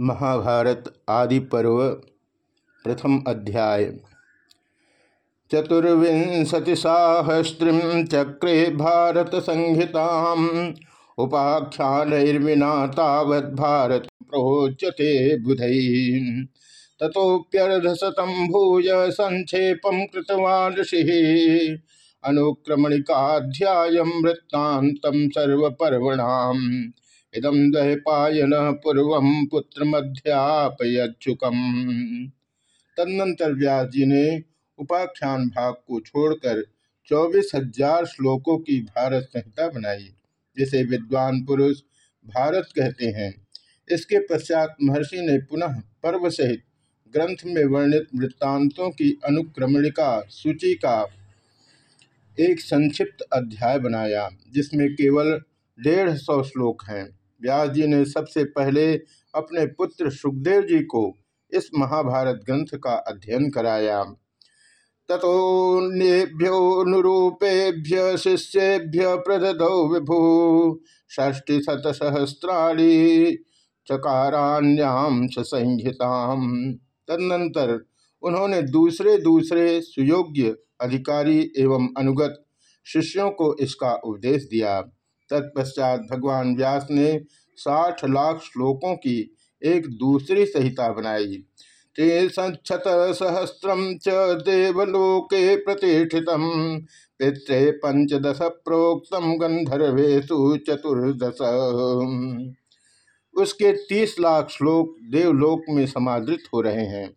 महाभारत आदि पर्व, प्रथम अध्याय। चतुर्विंशतिसाहस्रीं चक्रे भारत संहिता उपाख्यानर्विना तावद्भारत प्रोच्यते बुधै। ततोप्यर्धशतं भूय संक्षेपं ऋषिः। अनुक्रमणिकाध्यायं वृत्तान्तं सर्वपर्वणाम्। इदम द्वैपायन पूर्व पुत्र मध्यापयच्छुकम तदनंतर व्यास जी ने उपाख्यान भाग को छोड़कर चौबीस हज़ार श्लोकों की भारत संहिता बनाई, जिसे विद्वान पुरुष भारत कहते हैं। इसके पश्चात महर्षि ने पुनः पर्व सहित ग्रंथ में वर्णित वृत्तांतों की अनुक्रमणिका सूची का एक संक्षिप्त अध्याय बनाया, जिसमें केवल डेढ़ सौ श्लोक हैं। व्यास जी ने सबसे पहले अपने पुत्र सुखदेव जी को इस महाभारत ग्रंथ का अध्ययन कराया। तथोन्येभ्योनुरूपेभ्य शिष्येभ्य प्रददौ विभु षष्टि शतसहस्राणी चकारान्याम संहिताम। तदनंतर उन्होंने दूसरे दूसरे सुयोग्य अधिकारी एवं अनुगत शिष्यों को इसका उपदेश दिया। तत्पश्चात भगवान व्यास ने साठ लाख श्लोकों की एक दूसरी संहिता बनाई। त्रिशत सहस्रम च देवलोके प्रतिष्ठित पित्रे पंचदश प्रोक्तम गंधर्वेशु चतुर्दश उसके तीस लाख श्लोक देवलोक में समादृत हो रहे हैं।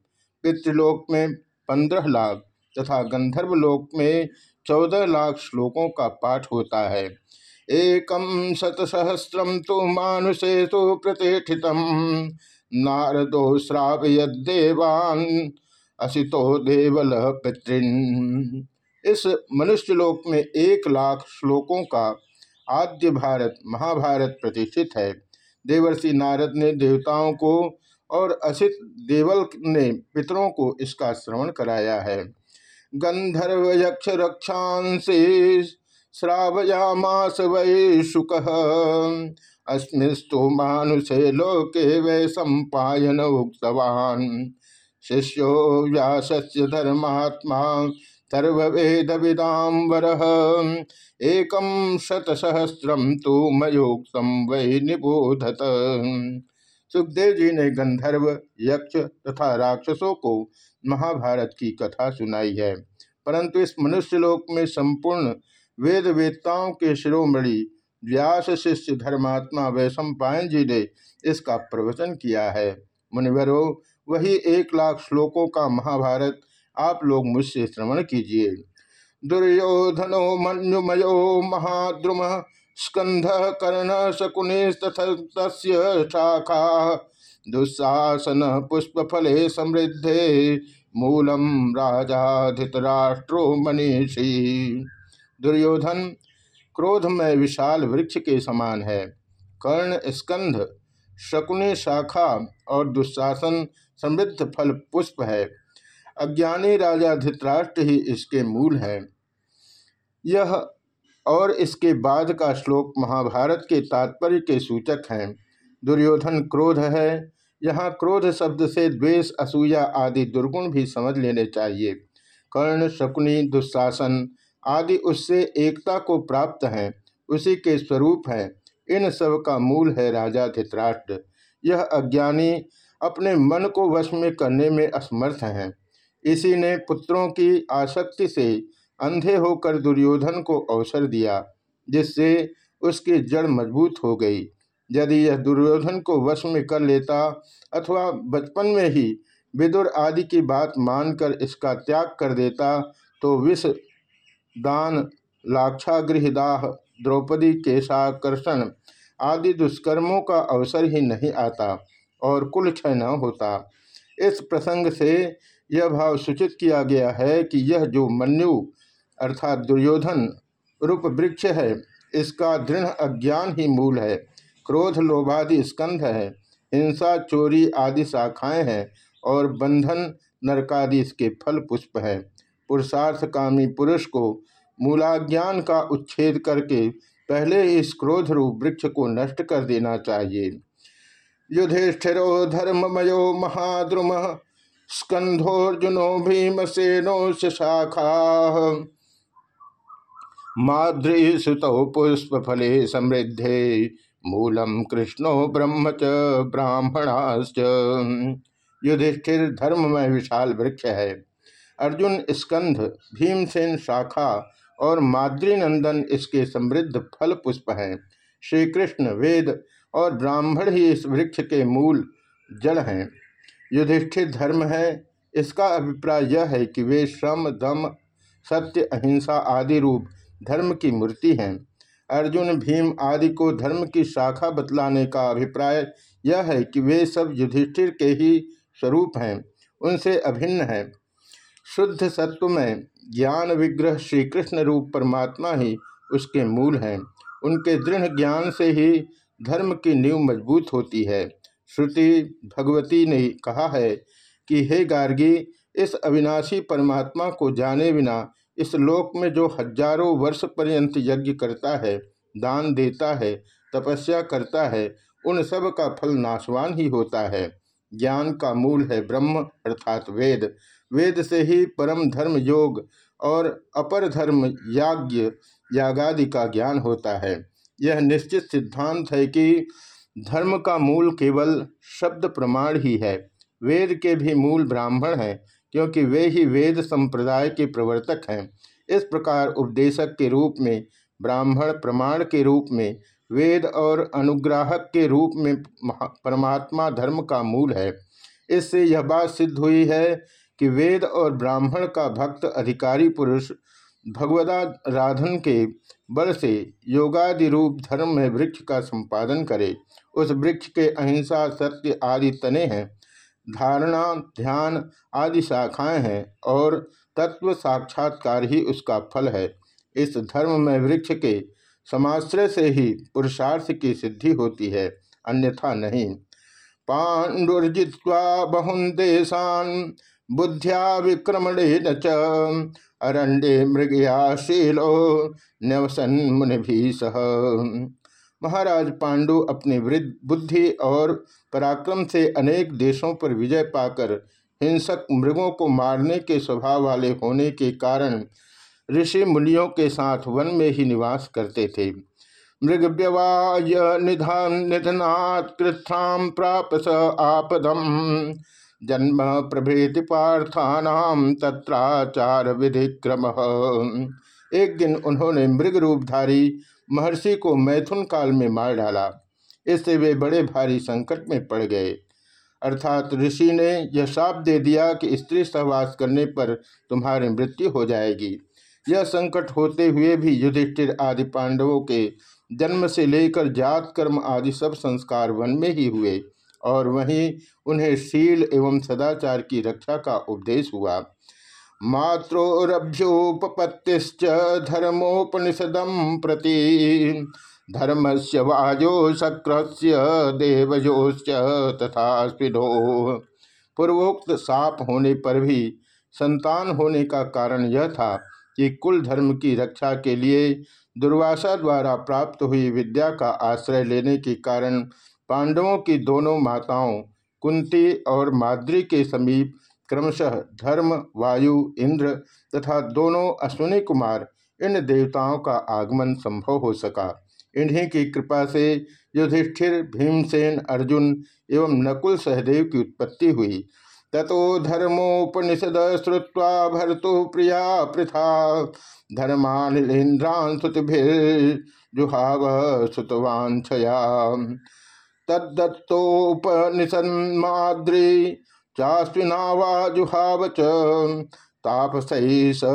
पितृलोक में पंद्रह लाख तथा गंधर्व लोक में चौदह लाख श्लोकों का पाठ होता है। एकम शतसहस्रम तो मानुषे तो प्रतिष्ठित। नारदो श्रावयदेवान असितो देवल पितृन। इस मनुष्यलोक में एक लाख श्लोकों का आद्य भारत, महाभारत प्रतिष्ठित है। देवर्षि नारद ने देवताओं को और असित देवल ने पितरों को इसका श्रवण कराया है। गंधर्व यक्ष रक्षांसे श्रावयामास वै शुक। अस्मिस्तु मानुषे लोके वै सम्पायन उक्तवान्। शिष्यो व्यासस्य धर्मात्मा विदाम्बर एकम शतसहस्रम तो मयोक्तम वै निबोधत। सुखदेव जी ने गंधर्व, यक्ष तथा राक्षसों को महाभारत की कथा सुनाई है। परंतु इस मनुष्यलोक में संपूर्ण वेद वेदताओं के शिरोमणि व्यास शिष्य धर्मात्मा वैशम पायन जी ने इसका प्रवचन किया है। मुनिवरो, वही एक लाख श्लोकों का महाभारत आप लोग मुझसे श्रवण कीजिए। दुर्योधनो मनुमयो महाद्रुम, स्कंध, कर्ण, शकुनि शाखा दुस्साहसन पुष्प फले समृद्धे, मूलम राजा धृतराष्ट्रो मनीषी। दुर्योधन, क्रोध में विशाल वृक्ष के समान है। कर्ण, स्कंध, शकुनी, शाखा और दुशासन समृद्ध फल पुष्प है। अज्ञानी राजा धित्राष्ट्र ही इसके मूल हैं। यह और इसके बाद का श्लोक महाभारत के तात्पर्य के सूचक हैं। दुर्योधन क्रोध है। यहाँ क्रोध शब्द से द्वेष, असूया आदि दुर्गुण भी समझ लेने चाहिए। कर्ण, शकुनी, दुशासन आदि उससे एकता को प्राप्त हैं, उसी के स्वरूप हैं। इन सब का मूल है राजा धित्राष्ट्र। यह अज्ञानी अपने मन को वश में करने में असमर्थ हैं। इसी ने पुत्रों की आसक्ति से अंधे होकर दुर्योधन को अवसर दिया, जिससे उसकी जड़ मज़बूत हो गई। यदि यह दुर्योधन को वश में कर लेता अथवा बचपन में ही विदुर आदि की बात मानकर इसका त्याग कर देता तो विष दान, लाक्षागृहदाह, द्रौपदी केशाकर्षण आदि दुष्कर्मों का अवसर ही नहीं आता और कुल क्षय न होता। इस प्रसंग से यह भाव सूचित किया गया है कि यह जो मन्यु अर्थात दुर्योधन रूप वृक्ष है, इसका दृढ़ अज्ञान ही मूल है। क्रोध, लोभादि स्कंध है, हिंसा, चोरी आदि शाखाएँ हैं और बंधन नरकादि इसके फल पुष्प है। पुरुषार्थकामी पुरुष को मूलाज्ञान का उच्छेद करके पहले इस क्रोध रूप वृक्ष को नष्ट कर देना चाहिए। युधिष्ठिरो धर्ममयो महाद्रुम, स्कंधोर्जुनो भीमसेनो शाखा माद्री सुतौ पुष्प फले समृद्धे मूलम कृष्णो ब्रह्म च, ब्राह्मणाश्च। युधिष्ठिर, धर्म में विशाल वृक्ष है। अर्जुन स्कंध, भीमसेन शाखा और माद्रीनंदन इसके समृद्ध फल पुष्प हैं। श्री कृष्ण वेद और ब्राह्मण ही इस वृक्ष के मूल जड़ हैं। युधिष्ठिर धर्म है, इसका अभिप्राय यह है कि वे श्रम, दम, सत्य, अहिंसा आदि रूप धर्म की मूर्ति हैं। अर्जुन, भीम आदि को धर्म की शाखा बतलाने का अभिप्राय यह है कि वे सब युधिष्ठिर के ही स्वरूप हैं, उनसे अभिन्न है। शुद्ध सत्व में ज्ञान विग्रह श्री कृष्ण रूप परमात्मा ही उसके मूल हैं। उनके दृढ़ ज्ञान से ही धर्म की नींव मज़बूत होती है। श्रुति भगवती ने कहा है कि, हे गार्गी, इस अविनाशी परमात्मा को जाने बिना इस लोक में जो हज़ारों वर्ष पर्यंत यज्ञ करता है, दान देता है, तपस्या करता है, उन सब का फल नाशवान ही होता है। ज्ञान का मूल है ब्रह्म, अर्थात वेद। वेद से ही परम धर्म योग और अपर धर्म याज्ञ यागादि का ज्ञान होता है। यह निश्चित सिद्धांत है कि धर्म का मूल केवल शब्द प्रमाण ही है। वेद के भी मूल ब्राह्मण हैं, क्योंकि वे ही वेद संप्रदाय के प्रवर्तक हैं। इस प्रकार उपदेशक के रूप में, ब्राह्मण प्रमाण के रूप में, वेद और अनुग्राहक के रूप में परमात्मा धर्म का मूल है। इससे यह बात सिद्ध हुई है कि वेद और ब्राह्मण का भक्त अधिकारी पुरुष भगवदाराधन के बल से योगादि रूप धर्म में वृक्ष का संपादन करे। उस वृक्ष के अहिंसा, सत्य आदि तने हैं। धारणा, ध्यान आदि शाखाएँ हैं और तत्व साक्षात्कार ही उसका फल है। इस धर्म में वृक्ष के समाश्रय से ही पुरुषार्थ की सिद्धि होती है, अन्यथा नहीं। पांडुर्जित्वा बहुन देशान बुद्धिया विक्रमणे न अरण्ये मृगयाशीलो न्यवसन मुनि भी सह। महाराज पांडु अपनी वृद्ध बुद्धि और पराक्रम से अनेक देशों पर विजय पाकर हिंसक मृगों को मारने के स्वभाव वाले होने के कारण ऋषि मुनियों के साथ वन में ही निवास करते थे। मृग व्यवाय निधान निधनात् प्राप स आपदम। जन्म प्रभृति पार्थानाम तत्राचार विधि क्रम एक दिन उन्होंने मृग रूपधारी महर्षि को मैथुन काल में मार डाला। इससे वे बड़े भारी संकट में पड़ गए। अर्थात ऋषि ने यह साप दे दिया कि स्त्री सहवास करने पर तुम्हारी मृत्यु हो जाएगी। यह संकट होते हुए भी युधिष्ठिर आदि पांडवों के जन्म से लेकर जात कर्म आदि सब संस्कार वन में ही हुए। और वहीं उन्हें शील एवं सदाचार की रक्षा का उपदेश हुआ। मात्रोरभ्योपत्तिश्च धर्मोपनिषदम प्रति धर्म से वाजो शक्र देवजोश्च तथा पूर्वोक्त साप होने पर भी संतान होने का कारण यह था कि कुल धर्म की रक्षा के लिए दुर्वासा द्वारा प्राप्त हुई विद्या का आश्रय लेने के कारण पांडवों की दोनों माताओं, कुंती और माद्री के समीप क्रमशः धर्म, वायु, इंद्र तथा दोनों अश्विनी कुमार इन देवताओं का आगमन संभव हो सका। इन्हीं की कृपा से युधिष्ठिर, भीमसेन, अर्जुन एवं नकुल सहदेव की उत्पत्ति हुई। ततो धर्मोपनिषद श्रुवा भरतु प्रिया पृथा। धर्मानिलेन्द्रान सुतिभिर्जुहाव सुतवांछया तद्दत्तोपनिषन्माद्री चास्विनावाजुहाव च।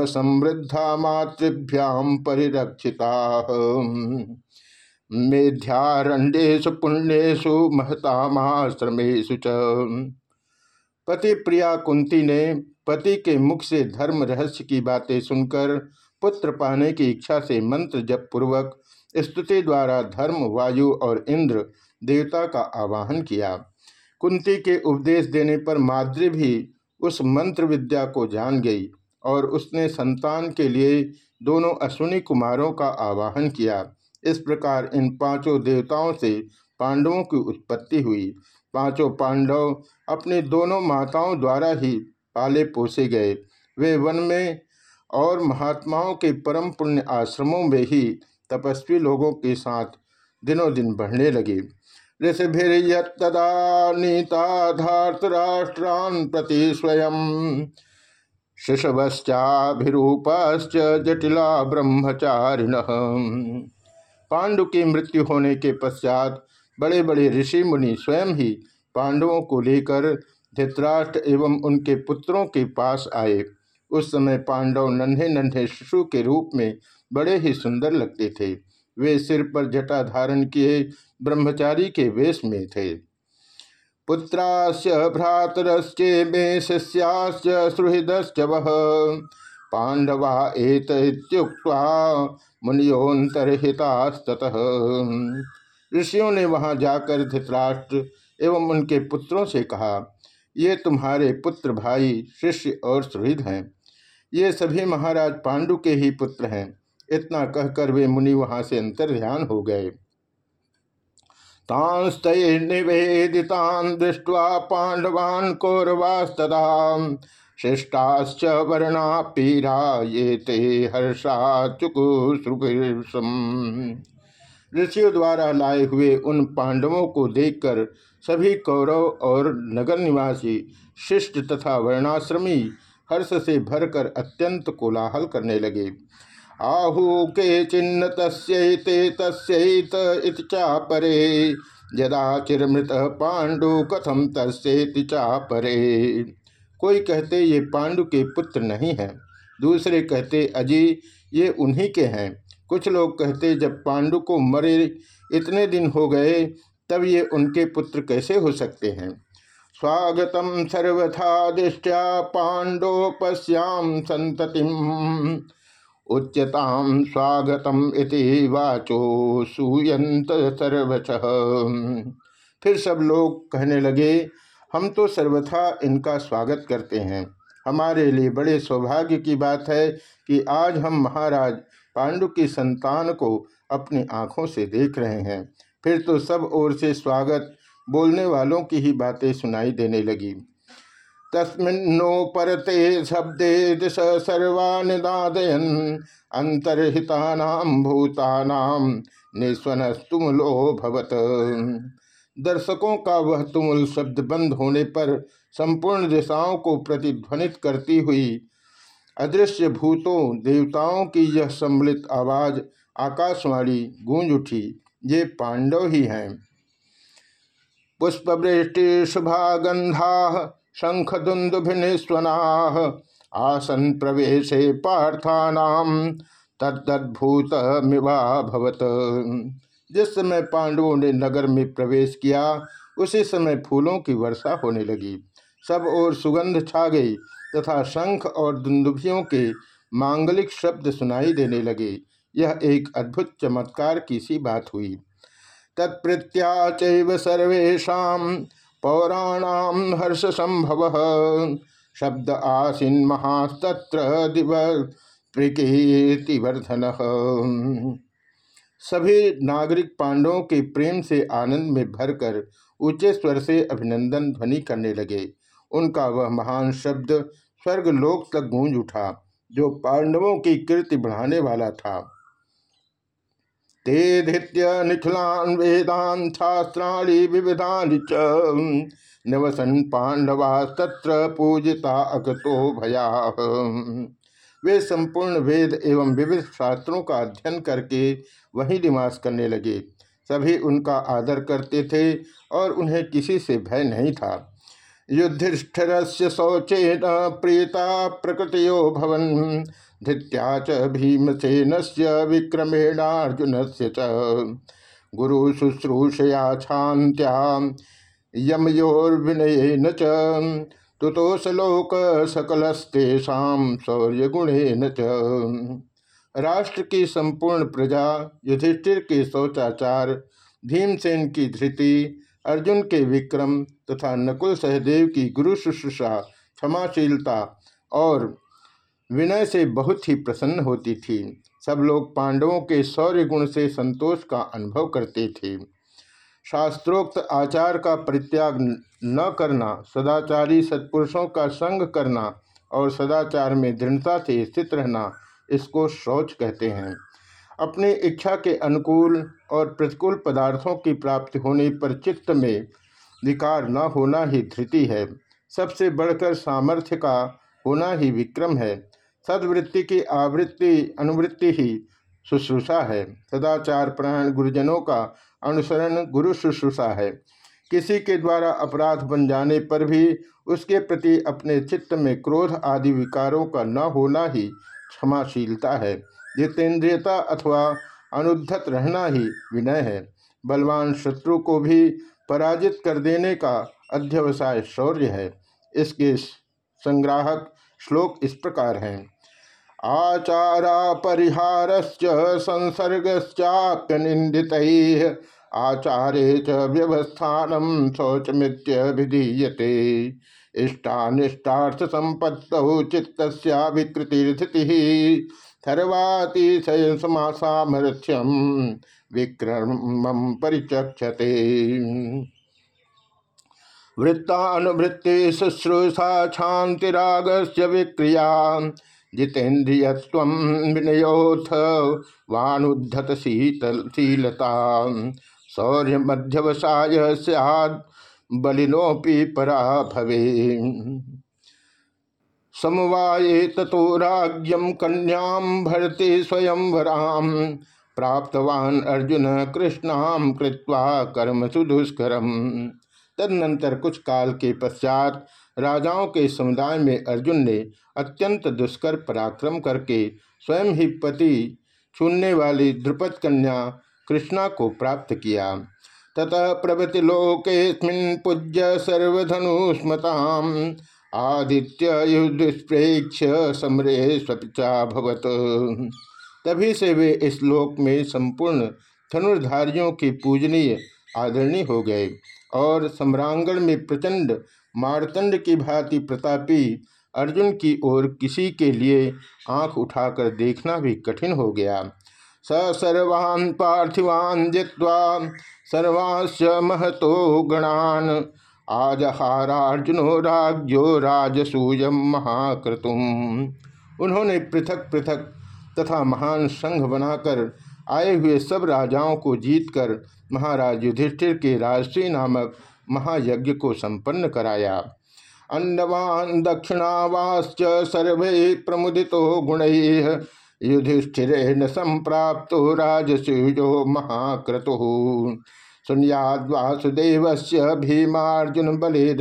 समृद्धा मातृभ्याम परिरक्षिता। मेध्यारण्येशु पुण्येशु महतामाश्रमेशु च। पति प्रिया कुंती ने पति के मुख से धर्म रहस्य की बातें सुनकर पुत्र पाने की इच्छा से मंत्र जप पूर्वक स्तुति द्वारा धर्म, वायु और इंद्र देवता का आवाहन किया। कुंती के उपदेश देने पर माद्री भी उस मंत्र विद्या को जान गई और उसने संतान के लिए दोनों अश्विनी कुमारों का आवाहन किया। इस प्रकार इन पाँचों देवताओं से पांडवों की उत्पत्ति हुई। पाँचों पांडव अपनी दोनों माताओं द्वारा ही पाले पोसे गए। वे वन में और महात्माओं के परम पुण्य आश्रमों में ही तपस्वी लोगों के साथ दिनों दिन बढ़ने लगे। ऋषिभिर्यदा नीता प्रति स्वयं। शिशवश्चाभिरूपश्च जटिला ब्रह्मचारिण। पांडु की मृत्यु होने के पश्चात बड़े बड़े ऋषि मुनि स्वयं ही पांडवों को लेकर धृतराष्ट्र एवं उनके पुत्रों के पास आए। उस समय पांडव नन्हे नन्हे शिशु के रूप में बड़े ही सुंदर लगते थे। वे सिर पर जटा धारण किए ब्रह्मचारी के वेश में थे। पुत्राश्च भ्रातरश्चे मे सुहृदश्च वह पांडवा एत मुनियोन्तरहितास्ततः ऋषियों ने वहाँ जाकर धृतराष्ट्र एवं उनके पुत्रों से कहा, ये तुम्हारे पुत्र भाई, शिष्य और सुहृद हैं। ये सभी महाराज पांडु के ही पुत्र हैं। इतना कहकर वे मुनि वहाँ से अंतर ध्यान हो गए। तांस्तैर्निवेदितान् दृष्ट्वा पाण्डवान् कौरवास्तदा। शिष्टाश्च वर्णा पीरा ये ते हर्षा ऋषियों द्वारा लाए हुए उन पांडवों को देखकर सभी कौरव और नगर निवासी, शिष्ट तथा वर्णाश्रमी हर्ष से भरकर अत्यंत कोलाहल करने लगे। आहु के चिन्ह तस्ते तस्त चापरे। यदा चिरमृत पांडु कथम तस्ेति चापरे। कोई कहते ये पांडु के पुत्र नहीं हैं, दूसरे कहते अजी ये उन्हीं के हैं। कुछ लोग कहते जब पांडु को मरे इतने दिन हो गए, तब ये उनके पुत्र कैसे हो सकते हैं? स्वागतम सर्वथा दृष्टिया पांडोपस्याम संततिम। उच्यताम स्वागतम इति वाचो सूयंत सर्वच फिर सब लोग कहने लगे, हम तो सर्वथा इनका स्वागत करते हैं। हमारे लिए बड़े सौभाग्य की बात है कि आज हम महाराज पांडु की संतान को अपनी आँखों से देख रहे हैं। फिर तो सब ओर से स्वागत बोलने वालों की ही बातें सुनाई देने लगी। तस्मिन्नोपरते शब्दे दिश सर्वानिदादयन अंतर्हिता भूतानाम निस्वनस्तुमलो भवत। दर्शकों का वह तुमुल शब्द बंद होने पर संपूर्ण दिशाओं को प्रतिध्वनित करती हुई, अदृश्य भूतों, देवताओं की यह सम्मिलित आवाज़ आकाशवाणी गूंज उठी, ये पांडव ही हैं। पुष्पवृष्टि शुभागंधा शंख दुंदुभिस्वना आसन प्रवेश पार्थानाम तद्भूत भवत। जिस समय पांडवों ने नगर में प्रवेश किया, उसी समय फूलों की वर्षा होने लगी। सब और सुगंध छा गई तथा शंख और दुंदुभियों के मांगलिक शब्द सुनाई देने लगे। यह एक अद्भुत चमत्कार की सी बात हुई। तत्प्रत्या सर्वेशा पौराणाम हर्ष संभव शब्द आसीन महास्तत्र दिव प्रकीर्तिवर्धन सभी नागरिक पांडवों के प्रेम से आनंद में भरकर ऊँचे स्वर से अभिनंदन ध्वनि करने लगे। उनका वह महान शब्द स्वर्ग लोक तक गूंज उठा, जो पांडवों की कीर्ति बढ़ाने वाला था। ते धृत्य निखिलान वेदान शास्त्राणी विविधानि च। निवसन पांडवा तत्र पूजिता अगतो भया। वे संपूर्ण वेद एवं विविध शास्त्रों का अध्ययन करके वहीं निवास करने लगे। सभी उनका आदर करते थे और उन्हें किसी से भय नहीं था। युधिष्ठिर शौचेन प्रियता प्रकृतियो भवन। धृत्या च भीमसेन से विक्रमेणार्जुन से गुरु शुश्रूषया शांत्या यमयोर्विनयन च। सकलस्तेषा शौर्य गुणेन च। राष्ट्र की संपूर्ण प्रजा, युधिष्ठिर के शौचाचार, भीमसेन की धृति, अर्जुन के विक्रम तथा नकुल सहदेव की गुरु शुश्रूषा क्षमाशीलता और विनय से बहुत ही प्रसन्न होती थी। सब लोग पांडवों के शौर्य गुण से संतोष का अनुभव करते थे। शास्त्रोक्त आचार का परित्याग न करना, सदाचारी सत्पुरुषों का संग करना और सदाचार में दृढ़ता से स्थित रहना इसको शौच कहते हैं। अपनी इच्छा के अनुकूल और प्रतिकूल पदार्थों की प्राप्ति होने पर चित्त में विकार न होना ही धृति है। सबसे बढ़कर सामर्थ्य का होना ही विक्रम है। सदवृत्ति की आवृत्ति अनुवृत्ति ही शुश्रूषा है। सदाचार प्राण गुरुजनों का अनुसरण गुरु शुश्रूषा है। किसी के द्वारा अपराध बन जाने पर भी उसके प्रति अपने चित्त में क्रोध आदि विकारों का न होना ही क्षमाशीलता है। जितेंद्रियता अथवा अनुद्धत रहना ही विनय है। बलवान शत्रु को भी पराजित कर देने का अध्यवसाय शौर्य है। इसके संग्राहक श्लोक इस प्रकार हैं। आचारा परिहार संसर्गश्चाप्य निंदित आचारे च व्यवस्थान शौचमित्य विधीयते। इष्टानिष्टार्थ संपत्त चित्त विकृतिर्थिति सर्वातिशय सामर्थ्यम विक्रम परिचक्षते। वृत्तानुवृत्ति शुश्रूषा शांतिरागस्य विक्रिया। जितेन्द्रियस्व विनयोथ वाणुद्धत शीतल शीलता। शौर्य मध्यवसाय सैद बलिनोपि परा भवे समवाये ततो राज्यम कन्याम भरते स्वयंवराम प्राप्तवान अर्जुन कृष्णाम कृत्वा कर्म सुदुष्करम। तदनंतर कुछ काल के पश्चात राजाओं के समुदाय में अर्जुन ने अत्यंत दुष्कर पराक्रम करके स्वयं ही पति छूनने वाली द्रुपद कन्या कृष्णा को प्राप्त किया। ततः प्रभृति लोकेस्मिन् पूज्य सर्वधनुस्मताम आदित्य युद्धप्रेक्ष समरे स्वपिचाभवत तभी से वे इस लोक में संपूर्ण धनुर्धारियों की पूजनीय आदरणीय हो गए। और सम्रांगण में प्रचंड मारतंड की भांति प्रतापी अर्जुन की ओर किसी के लिए आँख उठाकर देखना भी कठिन हो गया। स सर्वान् पार्थिवान् जित्वा सर्वांश महतो गणान। आज आजहारार्जुनो राज्यो राजसूय महाक्रतुम उन्होंने पृथक पृथक तथा महान संघ बनाकर आए हुए सब राजाओं को जीतकर महाराज युधिष्ठिर के राष्ट्रीय नामक महायज्ञ को संपन्न कराया। अन्नवान दक्षिणावाश्च सर्वे प्रमुदितो गुण युधिष्ठिर न संप्राप्त राजसूयो महाक्रतु। सुनियाद से भीमार्जुन बलेद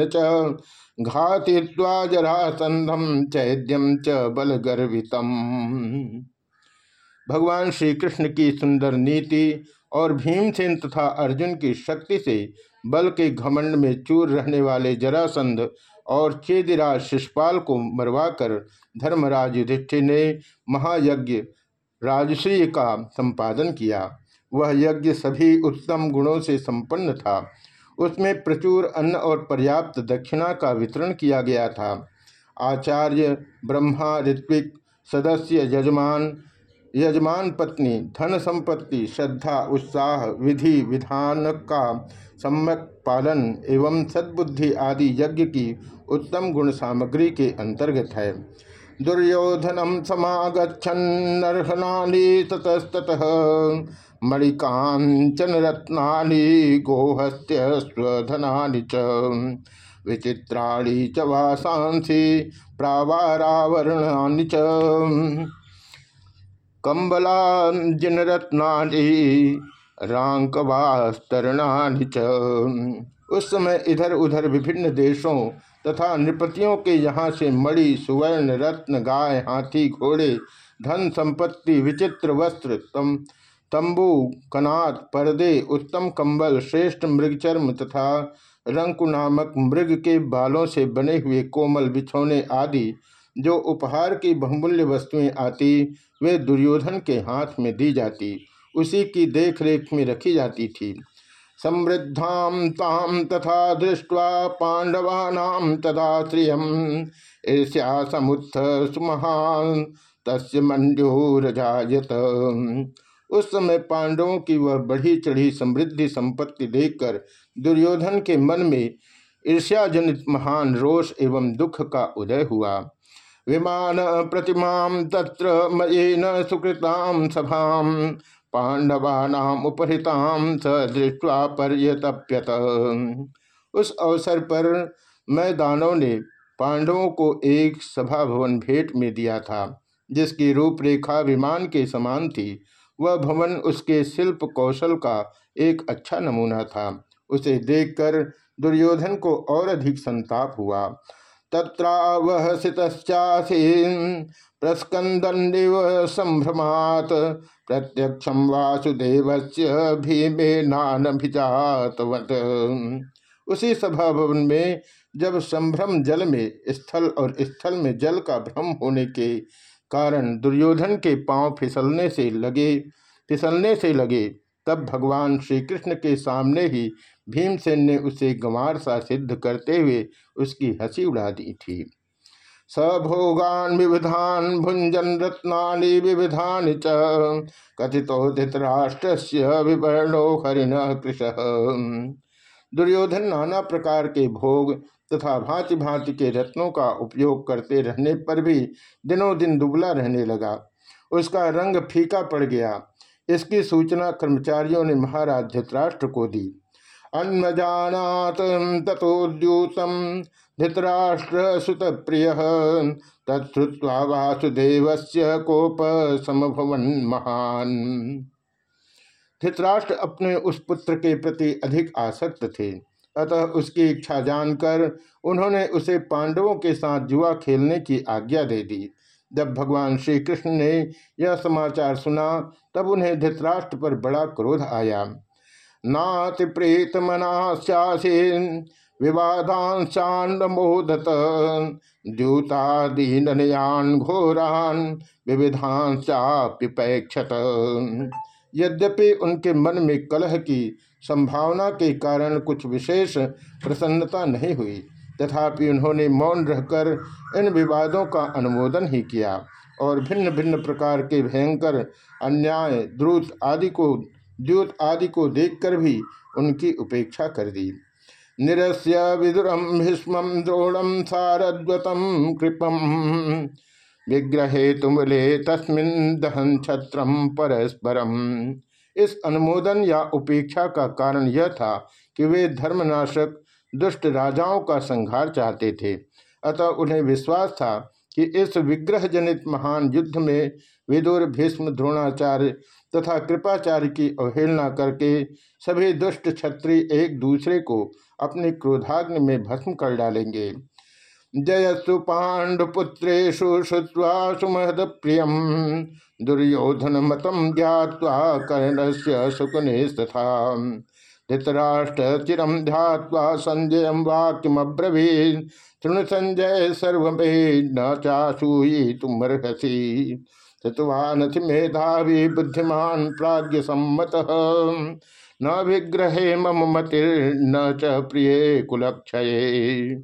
घातीवा जरासंधम चैद्यम च बलगर्वितम। भगवान श्री कृष्ण की सुंदर नीति और भीमसेन तथा अर्जुन की शक्ति से बल के घमंड में चूर रहने वाले जरासंध और चेदिराज शिषपाल को मरवाकर धर्मराज युधिष्ठिर ने महायज्ञ राजश्री का संपादन किया। वह यज्ञ सभी उत्तम गुणों से संपन्न था। उसमें प्रचुर अन्न और पर्याप्त दक्षिणा का वितरण किया गया था। आचार्य ब्रह्मा ऋत्विक सदस्य यजमान यजमान पत्नी, धन संपत्ति, श्रद्धा, उत्साह, विधि, विधान का सम्यक पालन एवं सद्बुद्धि आदि यज्ञ की उत्तम गुण सामग्री के अंतर्गत है। दुर्योधनम समागछन्नर्हनानि ततस्त मणिकांचन रत्नानि गोहस्त्य स्वधनानि च, विचित्राणि च वासांसि च। कम्बलाजिनरत्नानि रांकवास्तरणानि च। उस समय इधर उधर विभिन्न देशों तथा नृपतियों के यहाँ से मणि, सुवर्ण, रत्न, गाय, हाथी, घोड़े, धन संपत्ति, विचित्र वस्त्र, तम, तंबू, कनात, पर्दे, उत्तम कंबल, श्रेष्ठ मृगचर्म तथा रंकु नामक मृग के बालों से बने हुए कोमल बिछौने आदि जो उपहार की बहुमूल्य वस्तुएँ आती, वे दुर्योधन के हाथ में दी जाती, उसी की देखरेख में रखी जाती थी। समृद्धां ताम तथा दृष्ट्वा पांडवानाम तदा श्रियम ईर्ष्या समुत्थ सुमहान तस् मंड्योरजात उस समय पांडवों की वह बढ़ी चढ़ी समृद्धि संपत्ति देखकर दुर्योधन के मन में ईर्ष्याजनित महान रोष एवं दुख का उदय हुआ। विमान प्रतिमा तत्र मयेन सुकृताम सभाम पांडवानाम उपहृताम स दृष्टवा पर्यतप्यत। उस अवसर पर मैं दानव ने पांडवों को एक सभा भवन भेंट में दिया था, जिसकी रूपरेखा विमान के समान थी। वह भवन उसके शिल्प कौशल का एक अच्छा नमूना था। उसे देखकर दुर्योधन को और अधिक संताप हुआ। तत्रावहसितश्चासीन प्रस्कंदनिव संभ्रमात प्रत्यक्षम वासुदेव भीमे नानभिजातवत। उसी सभा भवन में जब संभ्रम जल में स्थल और स्थल में जल का भ्रम होने के कारण दुर्योधन के पाँव फिसलने से लगे, फिसलने से लगे तब भगवान श्री कृष्ण के सामने ही भीमसेन ने उसे गंवार सा सिद्ध करते हुए उसकी हँसी उड़ा दी थी। सभोगान विविधान, भुंजन रत्नानि विविधानि च, कथितो धृतराष्ट्र विवर्णो हरिण कृष दुर्योधन नाना प्रकार के भोग तथा भांति भांति के रत्नों का उपयोग करते रहने पर भी दिनों दिन दुबला रहने लगा। उसका रंग फीका पड़ गया। इसकी सूचना कर्मचारियों ने महाराज धृतराष्ट्र को दी। अन्नजानात तथोद्यूतम धृतराष्ट्र सुत प्रिय तत्वा वासुदेव से कोप समभवन महान। धृतराष्ट्र अपने उस पुत्र के प्रति अधिक आसक्त थे। अतः उसकी इच्छा जानकर उन्होंने उसे पांडवों के साथ जुआ खेलने की आज्ञा दे दी। जब भगवान श्री कृष्ण ने यह समाचार सुना, तब उन्हें धृतराष्ट्र पर बड़ा क्रोध आया। नाति प्रेत मनाश्यासीन विवादांशान मोदत द्यूतादीनयान घोरान विविधांशाप्यपेक्षत यद्यपि उनके मन में कलह की संभावना के कारण कुछ विशेष प्रसन्नता नहीं हुई तथापि उन्होंने मौन रहकर इन विवादों का अनुमोदन ही किया और भिन्न भिन्न प्रकार के भयंकर अन्याय, द्रुत आदि को, द्युत आदि को देखकर भी उनकी उपेक्षा कर दी। निरस्य विदुरम भीष्म द्रोणम सारद्वतम कृपम। विग्रहे तुमले तस्मिन दहन छत्रम परस्परम। इस अनुमोदन या उपेक्षा का कारण यह था कि वे धर्मनाशक दुष्ट राजाओं का संहार चाहते थे। अतः उन्हें विश्वास था कि इस विग्रह जनित महान युद्ध में विदुर, भीष्म, द्रोणाचार्य तथा कृपाचार्य की अवहेलना करके सभी दुष्ट छत्री एक दूसरे को अपने क्रोधाग्नि में भस्म कर डालेंगे। जयसु पाण्डुपुत्रेषु श्रुवा सुमहद प्रिय दुर्योधन मतम ज्ञावा कर्ण से शुकुनेस्तथा धृतराष्ट्र चिरम ध्यावा संजय वाक्यमब्रवीन तृण संजय सर्वे न चाशूयी तुम अर्हसी। तत्वानथि मेधावी बुद्धिमान प्राज्ञ सम्मत न विग्रहे मम मतिर्न च प्रिय कुलक्षये।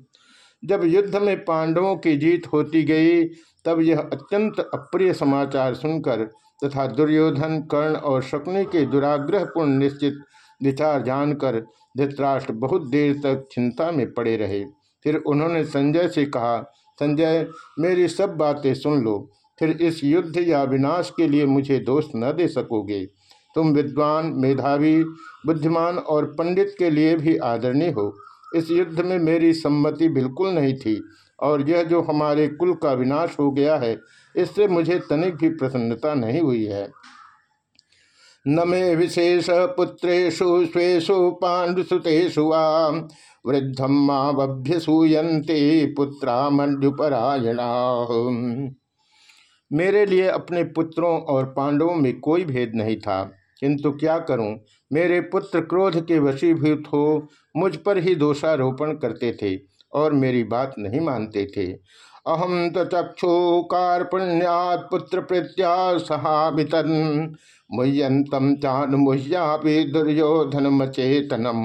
जब युद्ध में पांडवों की जीत होती गई, तब यह अत्यंत अप्रिय समाचार सुनकर तथा दुर्योधन कर्ण और शकुनि के दुराग्रहपूर्ण निश्चित विचार जानकर धृतराष्ट्र बहुत देर तक चिंता में पड़े रहे। फिर उन्होंने संजय से कहा, संजय, मेरी सब बातें सुन लो। फिर इस युद्ध या विनाश के लिए मुझे दोष न दे सकोगे। तुम विद्वान, मेधावी, बुद्धिमान और पंडित के लिए भी आदरणीय हो। इस युद्ध में मेरी सम्मति बिल्कुल नहीं थी और यह जो हमारे कुल का विनाश हो गया है, इससे मुझे तनिक भी प्रसन्नता नहीं हुई है। न मे विशेष पुत्रेशु स्वेशु पांडुसुतेषु वा वृद्धम माभ्यसूयते पुत्रा मंडुपरायणा मेरे लिए अपने पुत्रों और पांडवों में कोई भेद नहीं था। किंतु क्या करूँ? मेरे पुत्र क्रोध के वशीभूत हो, मुझ पर ही दोषारोपण करते थे और मेरी बात नहीं मानते थे। अहम तो चक्षु कार्पण्यात पुत्र प्रत्या सहाभितन मुह्यंतम चान मुह्यापि दुर्योधन मचेतनम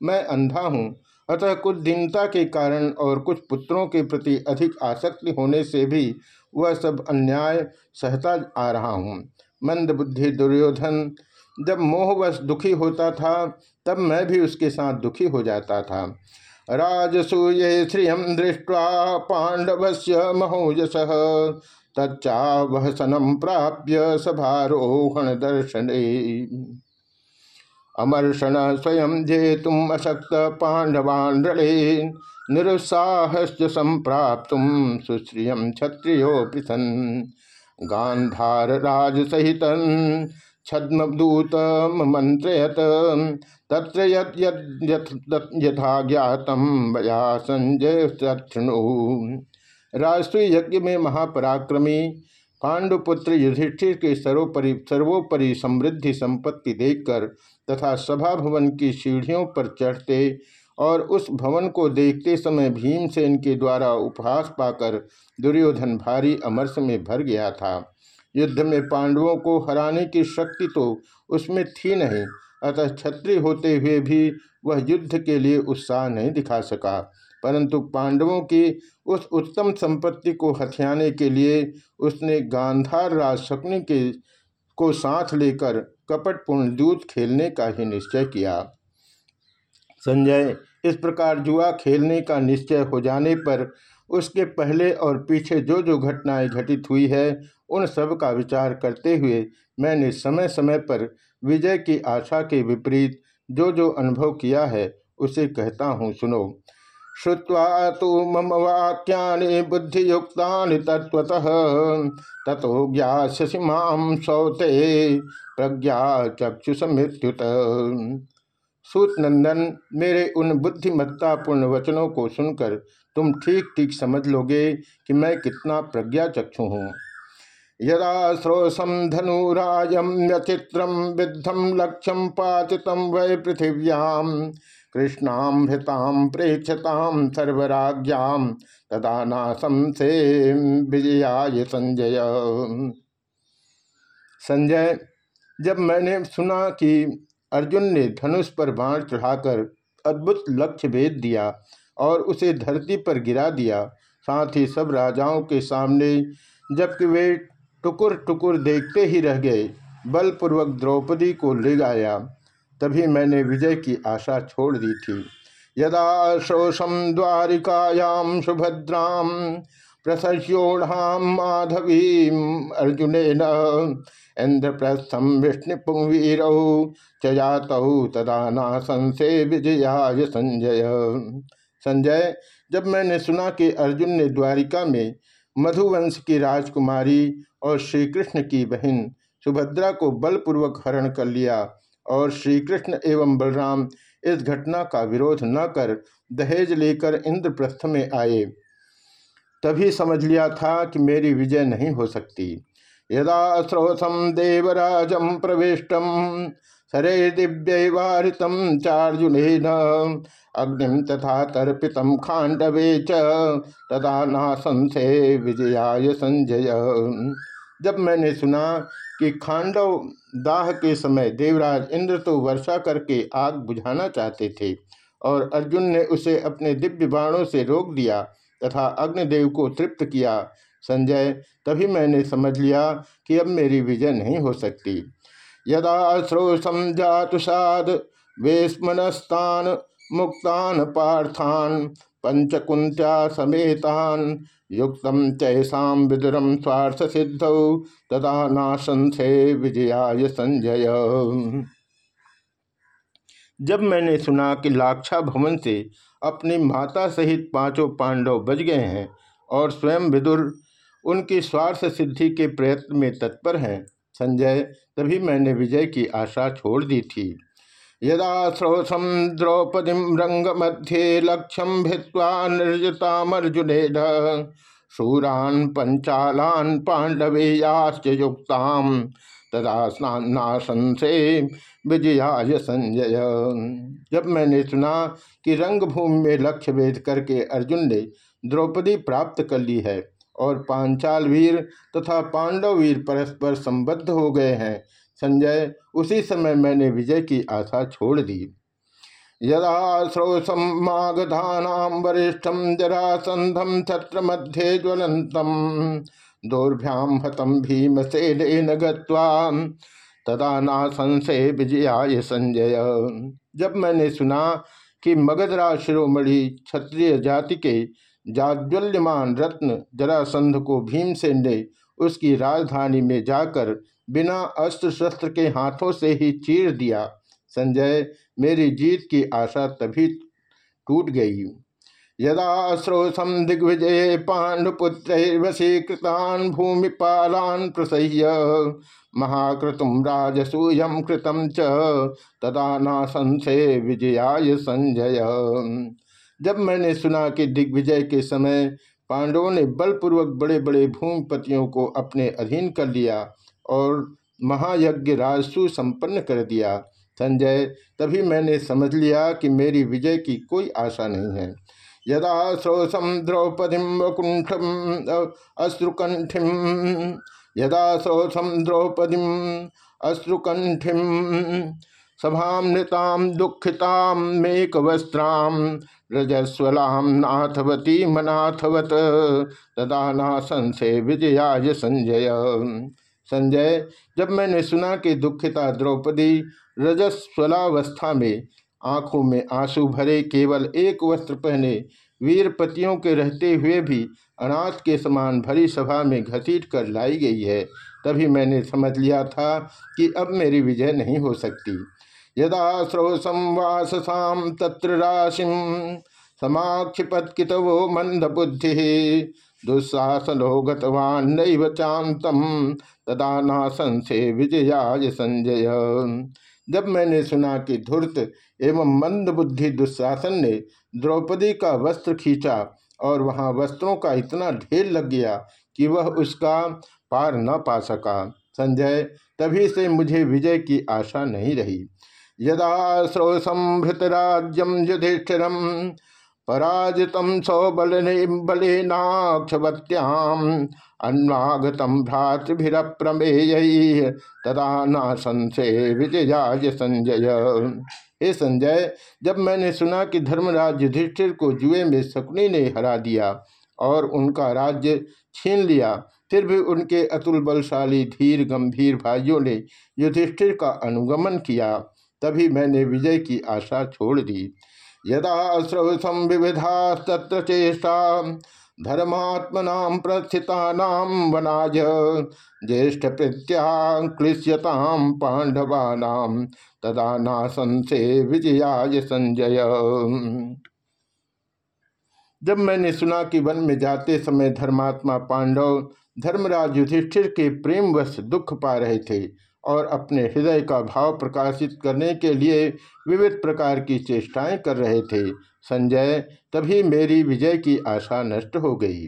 मैं अंधा हूँ, अतः कुछ दीनता के कारण और कुछ पुत्रों के प्रति अधिक आसक्ति होने से भी वह सब अन्याय सहता आ रहा हूँ। मंद बुद्धि दुर्योधन, जब मोहवश दुखी होता था, तब मैं भी उसके साथ दुखी हो जाता था। राजसूय श्रियम दृष्ट्वा पांडवस्य महोजस तच्चावहसनम प्राप्य सभारोहण दर्शने अमर्षण स्वयं जेतुम अशक्त पांडवान रे निरुत्साहश्च संप्राप्त सुश्रिय क्षत्रियो पिथन गांधार राज सहित छद्मदूत मंत्रयत तत्र यथा ज्ञातम मया संजय शृणु राष्ट्रीय यज्ञ में महापराक्रमी पांडुपुत्र युधिष्ठिर के सर्वोपरि सर्वोपरि समृद्धि संपत्ति देखकर तथा सभा भवन की सीढ़ियों पर चढ़ते और उस भवन को देखते समय भीमसेन के द्वारा उपहास पाकर दुर्योधन भारी अमरस में भर गया था। युद्ध में पांडवों को हराने की शक्ति तो उसमें थी नहीं। अतः छत्री होते हुए भी वह युद्ध के लिए उत्साह नहीं दिखा सका। परंतु पांडवों की उस उत्तम संपत्ति को हथियाने के लिए उसने गांधार राज शकुनी के को साथ लेकर कपटपूर्ण दूत खेलने का ही निश्चय किया। संजय, इस प्रकार जुआ खेलने का निश्चय हो जाने पर उसके पहले और पीछे जो जो घटनाएँ घटित हुई है, उन सब का विचार करते हुए मैंने समय समय पर विजय की आशा के विपरीत जो जो अनुभव किया है, उसे कहता हूँ, सुनो। श्रुवा तो मम वाक्या बुद्धियुक्ता तत्वतः तथो ज्ञासी माम सौते, प्रज्ञा चक्षुष मृत्युत सूत नंदन, मेरे उन बुद्धिमत्तापूर्ण वचनों को सुनकर तुम ठीक ठीक समझ लोगे कि मैं कितना प्रज्ञा चक्षु हूँ। यदा श्रोसम धनुराजम यचित्रम विद्धम लक्ष्यम पातितम वै पृथिव्याम कृष्णामृताम प्रेक्षताम सर्वराज्ञाम तदा नासम से विजयाय संजय। संजय, जब मैंने सुना कि अर्जुन ने धनुष पर बाण चढ़ाकर अद्भुत लक्ष्य भेद दिया और उसे धरती पर गिरा दिया। साथ ही सब राजाओं के सामने जबकि वे टुकुर टुकुर देखते ही रह गए। बलपूर्वक द्रौपदी को ले आया। तभी मैंने विजय की आशा छोड़ दी थी। यदा शोषम द्वारिकायाम सुभद्राम प्रसस्योढ़ाम माधवी अर्जुन न इंद्रप्रस्थम विष्णुवीर चयात तदा ना संशय विजयाय संजय। संजय, जब मैंने सुना कि अर्जुन ने द्वारिका में मधुवंश की राजकुमारी और श्री कृष्ण की बहन सुभद्रा को बलपूर्वक हरण कर लिया और श्री कृष्ण एवं बलराम इस घटना का विरोध न कर दहेज लेकर इंद्रप्रस्थ में आए। तभी समझ लिया था कि मेरी विजय नहीं हो सकती। यदा स्रोसम देवराजम प्रविष्टम सरे दिव्य वारितम चार्जुन अग्निम तथा तर्पित खांडवे च। तदा ना संशय विजयाय संजय। जब मैंने सुना कि खांडव दाह के समय देवराज इंद्र तो वर्षा करके आग बुझाना चाहते थे और अर्जुन ने उसे अपने दिव्य बाणों से रोक दिया तथा अग्निदेव को तृप्त किया। संजय, तभी मैंने समझ लिया कि अब मेरी विजय नहीं हो सकती। यदा श्रोसम जातुषाद वेस्मनस्तान मुक्तान पार्थान पंचकुंत्या समेतान, युक्त चैसाम विदुरम स्वार्थ सिद्ध तदा नाशंसे विजयाय संजय। जब मैंने सुना कि लाक्षा भवन से अपनी माता सहित पाँचों पांडव बज गए हैं और स्वयं विदुर उनकी स्वार्थ सिद्धि के प्रयत्न में तत्पर हैं संजय, तभी मैंने विजय की आशा छोड़ दी थी। यदा स्रोसम द्रौपदी रंग मध्ये लक्ष्यम भित्वा निर्जतामर्जुनेन, शूरान पंचालान पांडवे युक्ताम तदा स्नाशंसे विजयाय संजय। जब मैंने सुना कि रंगभूमि में लक्ष्य भेद करके अर्जुन ने द्रौपदी प्राप्त कर ली है और पांचाल वीर तथा पांडव वीर परस्पर संबद्ध हो गए हैं। संजय, उसी समय मैंने विजय की आशा छोड़ दी। यदा श्रोसम मागधानाम वरिष्ठम जरासंधम छत्र मध्य ज्वलंतम दौर्भ्याम हतम भीम से तदा ना संशय विजयाय संजय। जब मैंने सुना कि मगधराज शिरोमणि क्षत्रिय जाति के जाज्वल्यमान रत्न जरासंध को भीमसेन ने उसकी राजधानी में जाकर बिना अस्त्र शस्त्र के हाथों से ही चीर दिया। संजय, मेरी जीत की आशा तभी टूट गई। यदा श्रोसम दिग्विजय पांडुपुत्र वशीकृतान भूमिपालान प्रसह्य महाकृतुम राजसूयम कृतम च, तदा ना संशय विजयाय संजय। जब मैंने सुना कि दिग्विजय के समय पांडवों ने बलपूर्वक बड़े बड़े भूमिपतियों को अपने अधीन कर लिया और महायज्ञ राजसु संपन्न कर दिया, संजय, तभी मैंने समझ लिया कि मेरी विजय की कोई आशा नहीं है। यदा श्रोसम द्रौपदी वकुंठम अश्रुकंठिम यदा श्रोसम द्रौपदी अश्रुकंठिम सभाम नृताम दुखिताम मेक वस्त्राम रजस्वलाम नाथवती मनाथवत, तदा ना संशय विजयाय संजय। संजय, जब मैंने सुना कि दुखिता द्रौपदी रजस्वलावस्था में आँखों में आँसू भरे केवल एक वस्त्र पहने वीर पतियों के रहते हुए भी अनाथ के समान भरी सभा में घसीट कर लाई गई है, तभी मैंने समझ लिया था कि अब मेरी विजय नहीं हो सकती। यदा स्रोसम वाससाम तत्र राशि समाक्षिपत्कितवो मंद बुद्धि दुस्साहसनो गतवान नैव चांतम तदा संशय विजयाय संजय। जब मैंने सुना कि धूर्त एवं मंद बुद्धि दुशासन ने द्रौपदी का वस्त्र खींचा और वहाँ वस्त्रों का इतना ढेर लग गया कि वह उसका पार न पा सका, संजय, तभी से मुझे विजय की आशा नहीं रही। यदा श्रोसंभृत राज्यम युधिष्ठिरम पराजितम सौबल बलेनाक्षवत्याम अन्वागतम भ्रातृभिप्रमेय तदा न संशय विजयाज संजय। हे संजय, जब मैंने सुना कि धर्मराज युधिष्ठिर को जुए में शकुनी ने हरा दिया और उनका राज्य छीन लिया, फिर भी उनके अतुल बलशाली धीर गंभीर भाइयों ने युधिष्ठिर का अनुगमन किया। तभी मैंने विजय की आशा छोड़ दी। यदा स्रवसम विविधा तत्र चेष्टा, धर्मात्मना प्रस्थिता वनाज ज्येष्ठ प्रत्याक्लिश्यताम पांडवानाम तदा ना संशे विजयाय संजय। जब मैंने सुना कि वन में जाते समय धर्मात्मा पांडव, धर्मराज युधिष्ठिर के प्रेमवश दुख पा रहे थे और अपने हृदय का भाव प्रकाशित करने के लिए विविध प्रकार की चेष्टाएँ कर रहे थे। संजय, तभी मेरी विजय की आशा नष्ट हो गई।